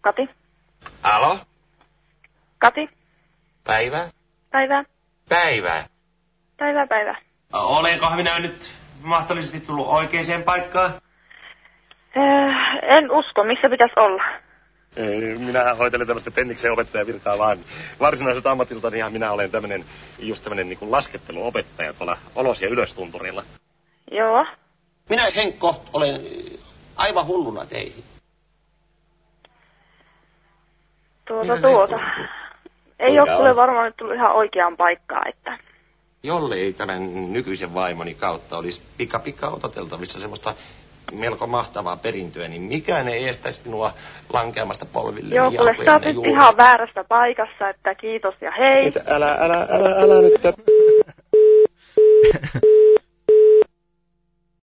Kati? Alo? Kati? Päivä? Päivää? Päivä. Päivää, päivää. Olenkohan minä nyt mahdollisesti tullut oikeaan paikkaan? Öö, en usko, missä pitäisi olla. Minä hoitelen tämmöistä penniksen opettajan virkaa vaan. Varsinaiset ammatiltani minä olen tämmöinen, just tämmöinen niin kuin lasketteluopettaja tuolla Olos- ja Ylöstunturilla. Joo. Minä Henkko olen aivan hulluna teihin. Tuota, tuota. Ei Kuinka ole on? kuule varmaan nyt tullut ihan oikeaan paikkaan, että... Jollei tämän nykyisen vaimoni kautta olisi pika pika odoteltavissa semmoista melko mahtavaa perintöä, niin mikään ei estäisi minua lankeamasta polville. Joo, kuule, sä oot nyt ihan väärässä paikassa, että kiitos ja hei. Älä, älä, älä, älä nyt.